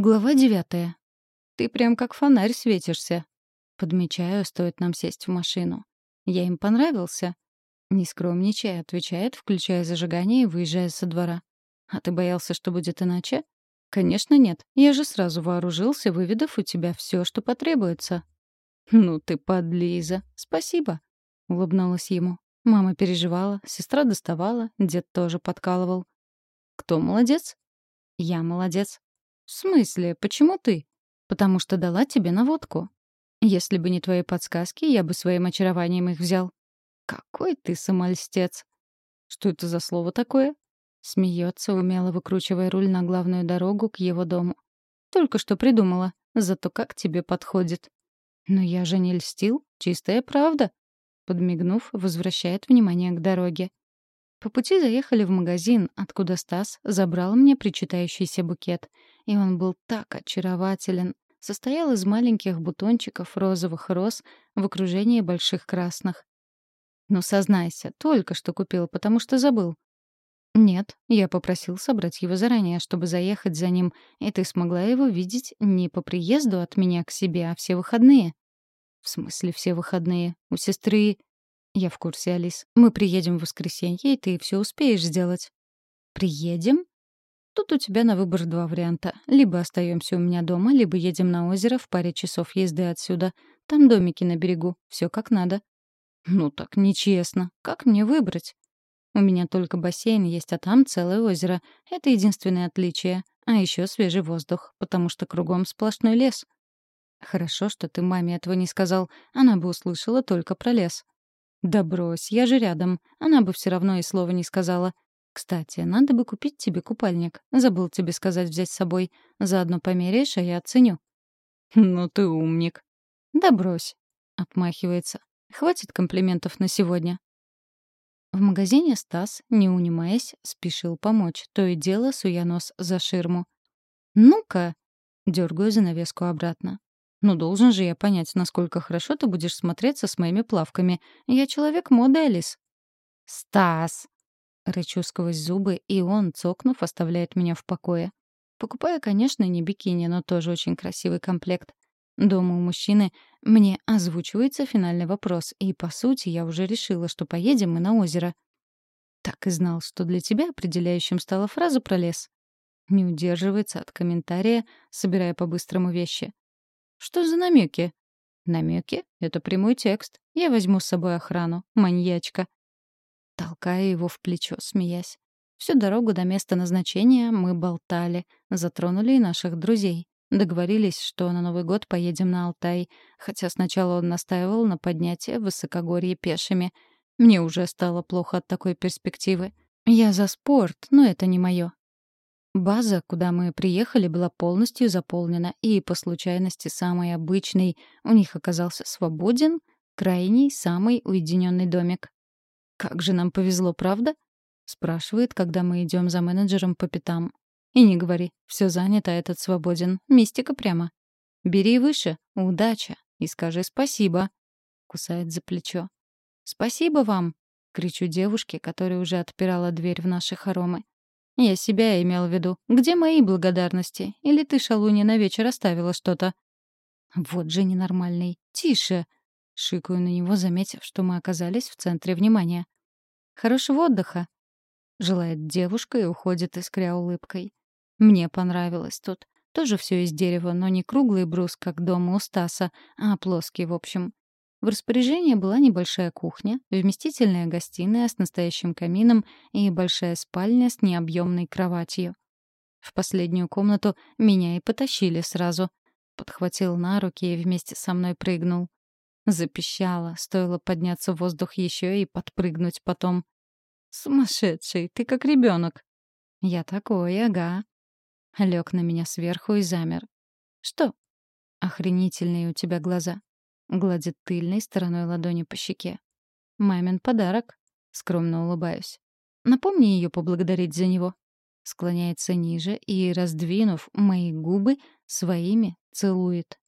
Глава девятая. «Ты прям как фонарь светишься». Подмечаю, стоит нам сесть в машину. «Я им понравился?» Не скромничая, отвечает, включая зажигание и выезжая со двора. «А ты боялся, что будет иначе?» «Конечно нет. Я же сразу вооружился, выведав у тебя все, что потребуется». «Ну ты подлиза. Спасибо», — улыбнулась ему. Мама переживала, сестра доставала, дед тоже подкалывал. «Кто молодец?» «Я молодец. «В смысле? Почему ты?» «Потому что дала тебе наводку. Если бы не твои подсказки, я бы своим очарованием их взял». «Какой ты самольстец!» «Что это за слово такое?» Смеется, умело выкручивая руль на главную дорогу к его дому. «Только что придумала. Зато как тебе подходит». «Но я же не льстил. Чистая правда». Подмигнув, возвращает внимание к дороге. По пути заехали в магазин, откуда Стас забрал мне причитающийся букет. И он был так очарователен. Состоял из маленьких бутончиков розовых роз в окружении больших красных. «Ну, сознайся, только что купил, потому что забыл». «Нет, я попросил собрать его заранее, чтобы заехать за ним, и ты смогла его видеть не по приезду от меня к себе, а все выходные». «В смысле все выходные? У сестры...» «Я в курсе, Алис. Мы приедем в воскресенье, и ты все успеешь сделать». «Приедем?» «Тут у тебя на выбор два варианта. Либо остаемся у меня дома, либо едем на озеро в паре часов езды отсюда. Там домики на берегу. Все как надо». «Ну так нечестно. Как мне выбрать?» «У меня только бассейн есть, а там целое озеро. Это единственное отличие. А еще свежий воздух, потому что кругом сплошной лес». «Хорошо, что ты маме этого не сказал. Она бы услышала только про лес». «Да брось, я же рядом. Она бы все равно и слова не сказала. Кстати, надо бы купить тебе купальник. Забыл тебе сказать взять с собой. Заодно померяешь, а я оценю». «Ну ты умник». «Да брось», — отмахивается. «Хватит комплиментов на сегодня». В магазине Стас, не унимаясь, спешил помочь, то и дело суя нос за ширму. «Ну-ка!» — дергаю занавеску обратно. Ну, должен же я понять, насколько хорошо ты будешь смотреться с моими плавками. Я человек моды, Алис. «Стас!» Рычу сквозь зубы, и он, цокнув, оставляет меня в покое. Покупаю, конечно, не бикини, но тоже очень красивый комплект. Дома у мужчины мне озвучивается финальный вопрос, и, по сути, я уже решила, что поедем мы на озеро. Так и знал, что для тебя определяющим стала фраза про лес. Не удерживается от комментария, собирая по-быстрому вещи. Что за намеки? Намеки — это прямой текст. Я возьму с собой охрану. Маньячка. Толкая его в плечо, смеясь. Всю дорогу до места назначения мы болтали, затронули и наших друзей. Договорились, что на Новый год поедем на Алтай, хотя сначала он настаивал на поднятии в высокогорье пешими. Мне уже стало плохо от такой перспективы. Я за спорт, но это не мое. База, куда мы приехали, была полностью заполнена, и по случайности самый обычный у них оказался свободен, крайний, самый уединенный домик. «Как же нам повезло, правда?» — спрашивает, когда мы идем за менеджером по пятам. «И не говори, все занято, а этот свободен. Мистика прямо. Бери выше, удача, и скажи спасибо», — кусает за плечо. «Спасибо вам!» — кричу девушке, которая уже отпирала дверь в наши хоромы. Я себя имел в виду. Где мои благодарности? Или ты, шалунья, на вечер оставила что-то? Вот же ненормальный. Тише. Шикаю на него, заметив, что мы оказались в центре внимания. Хорошего отдыха. Желает девушка и уходит, искря улыбкой. Мне понравилось тут. Тоже все из дерева, но не круглый брус, как дома у Стаса, а плоский, в общем. В распоряжении была небольшая кухня, вместительная гостиная с настоящим камином и большая спальня с необъемной кроватью. В последнюю комнату меня и потащили сразу. Подхватил на руки и вместе со мной прыгнул. Запищала, стоило подняться в воздух еще и подпрыгнуть потом. «Сумасшедший, ты как ребенок. «Я такой, ага». Лег на меня сверху и замер. «Что?» «Охренительные у тебя глаза. Гладит тыльной стороной ладони по щеке. «Мамин подарок», — скромно улыбаюсь. «Напомни ее поблагодарить за него». Склоняется ниже и, раздвинув мои губы, своими целует.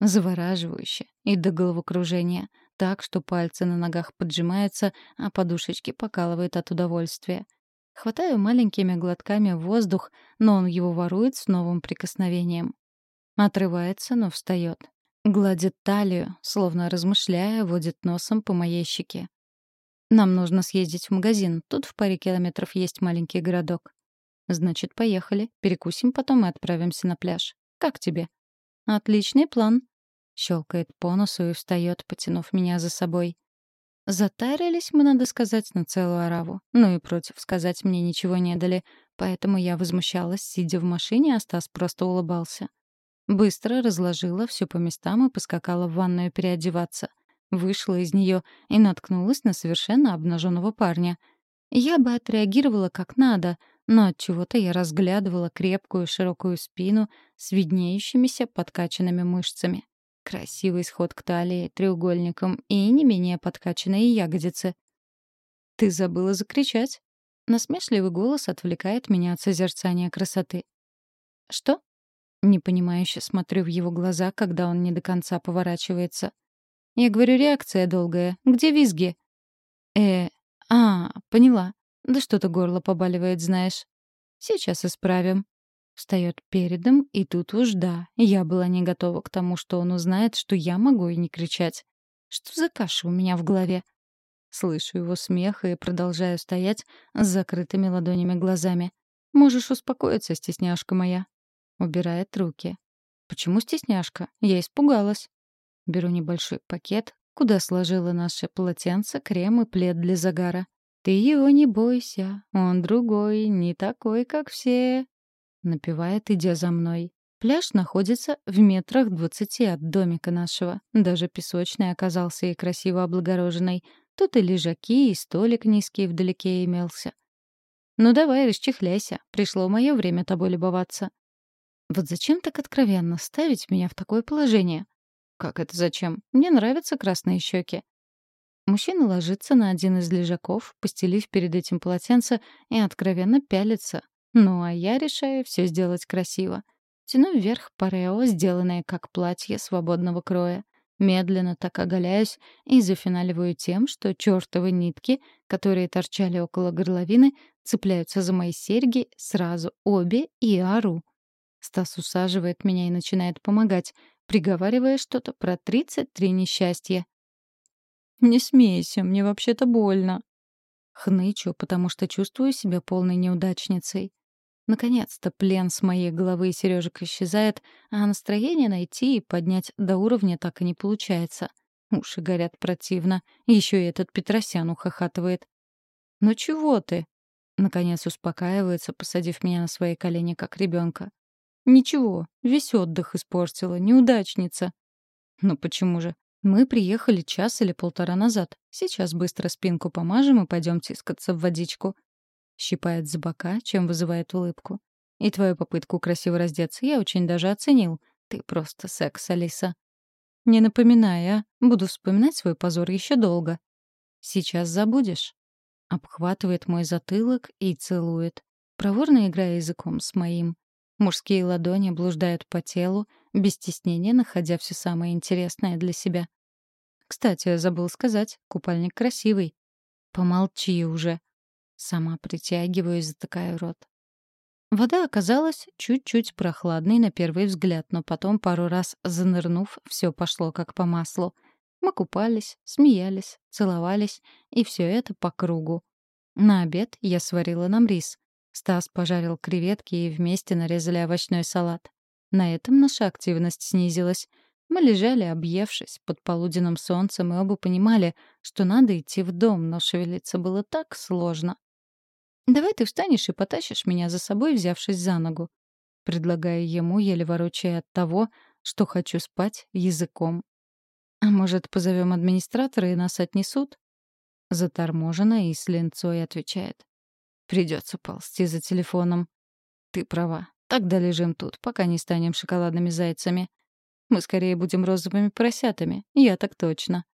Завораживающе и до головокружения, так, что пальцы на ногах поджимаются, а подушечки покалывают от удовольствия. Хватаю маленькими глотками воздух, но он его ворует с новым прикосновением. Отрывается, но встает. Гладит талию, словно размышляя, водит носом по моей щеке. «Нам нужно съездить в магазин. Тут в паре километров есть маленький городок». «Значит, поехали. Перекусим потом и отправимся на пляж. Как тебе?» «Отличный план», — щелкает по носу и встает, потянув меня за собой. Затарились мы, надо сказать, на целую ораву. Ну и против сказать мне ничего не дали, поэтому я возмущалась, сидя в машине, а Стас просто улыбался. Быстро разложила все по местам и поскакала в ванную переодеваться. Вышла из нее и наткнулась на совершенно обнаженного парня. Я бы отреагировала как надо, но от чего-то я разглядывала крепкую широкую спину с виднеющимися подкачанными мышцами. Красивый сход к талии, треугольником и не менее подкачанные ягодицы. «Ты забыла закричать?» Насмешливый голос отвлекает меня от созерцания красоты. «Что?» Непонимающе смотрю в его глаза, когда он не до конца поворачивается. Я говорю, реакция долгая. Где визги? Э, а, поняла. Да что-то горло побаливает, знаешь. Сейчас исправим. Встает передом, и тут уж да, я была не готова к тому, что он узнает, что я могу и не кричать. Что за каша у меня в голове? Слышу его смех и продолжаю стоять с закрытыми ладонями глазами. Можешь успокоиться, стесняшка моя. Убирает руки. Почему стесняшка? Я испугалась. Беру небольшой пакет, куда сложила наше полотенце, крем и плед для загара. «Ты его не бойся, он другой, не такой, как все», — напевает, идя за мной. Пляж находится в метрах двадцати от домика нашего. Даже песочный оказался и красиво облагороженный. Тут и лежаки, и столик низкий вдалеке имелся. «Ну давай, расчехляйся. Пришло мое время тобой любоваться». Вот зачем так откровенно ставить меня в такое положение? Как это зачем? Мне нравятся красные щеки. Мужчина ложится на один из лежаков, постелив перед этим полотенце, и откровенно пялится. Ну, а я решаю все сделать красиво. Тяну вверх парео, сделанное как платье свободного кроя. Медленно так оголяюсь и зафиналиваю тем, что чертовы нитки, которые торчали около горловины, цепляются за мои серьги сразу обе и ору. Стас усаживает меня и начинает помогать, приговаривая что-то про 33 несчастья. «Не смейся, мне вообще-то больно». Хнычу, потому что чувствую себя полной неудачницей. Наконец-то плен с моей головы и сережек исчезает, а настроение найти и поднять до уровня так и не получается. Уши горят противно. Еще и этот Петросян ухахатывает. «Ну чего ты?» Наконец успокаивается, посадив меня на свои колени, как ребенка. «Ничего, весь отдых испортила, неудачница». «Ну почему же? Мы приехали час или полтора назад. Сейчас быстро спинку помажем и пойдем тискаться в водичку. Щипает за бока, чем вызывает улыбку. И твою попытку красиво раздеться я очень даже оценил. Ты просто секс, Алиса. Не напоминай, а. Буду вспоминать свой позор еще долго. Сейчас забудешь. Обхватывает мой затылок и целует, проворно играя языком с моим. Мужские ладони блуждают по телу, без стеснения находя все самое интересное для себя. Кстати, забыл сказать, купальник красивый. Помолчи уже. Сама притягиваю и затыкаю рот. Вода оказалась чуть-чуть прохладной на первый взгляд, но потом, пару раз занырнув, все пошло как по маслу. Мы купались, смеялись, целовались, и все это по кругу. На обед я сварила нам рис. Стас пожарил креветки и вместе нарезали овощной салат. На этом наша активность снизилась. Мы лежали, объевшись, под полуденным солнцем, и оба понимали, что надо идти в дом, но шевелиться было так сложно. «Давай ты встанешь и потащишь меня за собой, взявшись за ногу», предлагая ему, еле ворочая от того, что хочу спать языком. «А может, позовем администратора и нас отнесут?» Заторможена и с линцой отвечает. Придется ползти за телефоном. Ты права. Тогда лежим тут, пока не станем шоколадными зайцами. Мы скорее будем розовыми поросятами. Я так точно.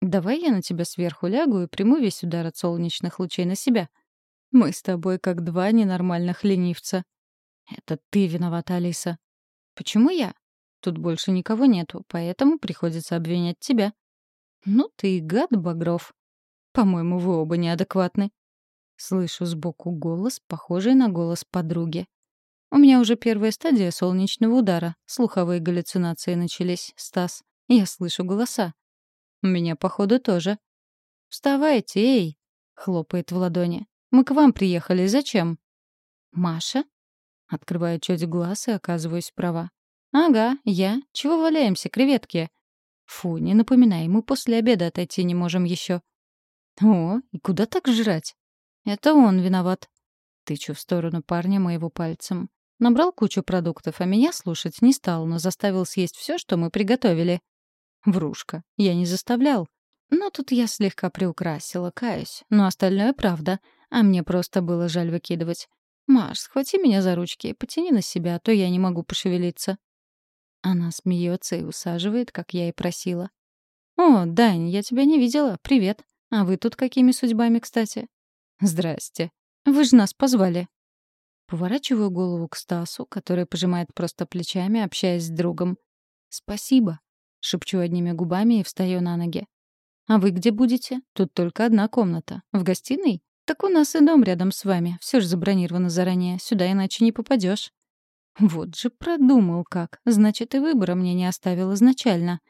Давай я на тебя сверху лягу и приму весь удар от солнечных лучей на себя. Мы с тобой как два ненормальных ленивца. Это ты виновата, Алиса. Почему я? Тут больше никого нету, поэтому приходится обвинять тебя. Ну ты и гад, Багров. По-моему, вы оба неадекватны. Слышу сбоку голос, похожий на голос подруги. У меня уже первая стадия солнечного удара. Слуховые галлюцинации начались, Стас. Я слышу голоса. У меня, походу, тоже. «Вставайте, эй!» — хлопает в ладони. «Мы к вам приехали. Зачем?» «Маша?» Открываю чуть глаз и оказываюсь права. «Ага, я. Чего валяемся, креветки?» «Фу, не напоминай, мы после обеда отойти не можем еще». «О, и куда так жрать?» «Это он виноват». Тычу в сторону парня моего пальцем. Набрал кучу продуктов, а меня слушать не стал, но заставил съесть все, что мы приготовили. Врушка. Я не заставлял. Но тут я слегка приукрасила, каюсь. Но остальное правда. А мне просто было жаль выкидывать. «Маш, схвати меня за ручки и потяни на себя, а то я не могу пошевелиться». Она смеется и усаживает, как я и просила. «О, Дань, я тебя не видела. Привет. А вы тут какими судьбами, кстати?» «Здрасте. Вы же нас позвали». Поворачиваю голову к Стасу, который пожимает просто плечами, общаясь с другом. «Спасибо», — шепчу одними губами и встаю на ноги. «А вы где будете? Тут только одна комната. В гостиной? Так у нас и дом рядом с вами. Все же забронировано заранее. Сюда иначе не попадешь. Вот же продумал как. Значит, и выбора мне не оставил изначально.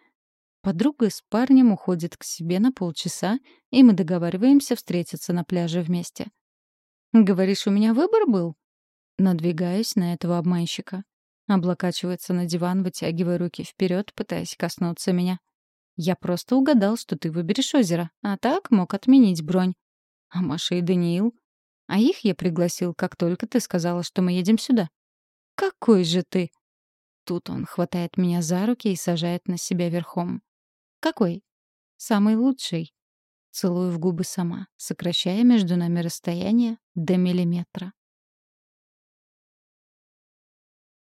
Подруга с парнем уходит к себе на полчаса, и мы договариваемся встретиться на пляже вместе. «Говоришь, у меня выбор был?» Надвигаюсь на этого обманщика. Облокачивается на диван, вытягивая руки вперед, пытаясь коснуться меня. Я просто угадал, что ты выберешь озеро, а так мог отменить бронь. А Маша и Даниил? А их я пригласил, как только ты сказала, что мы едем сюда. Какой же ты? Тут он хватает меня за руки и сажает на себя верхом. Какой? Самый лучший. Целую в губы сама, сокращая между нами расстояние до миллиметра.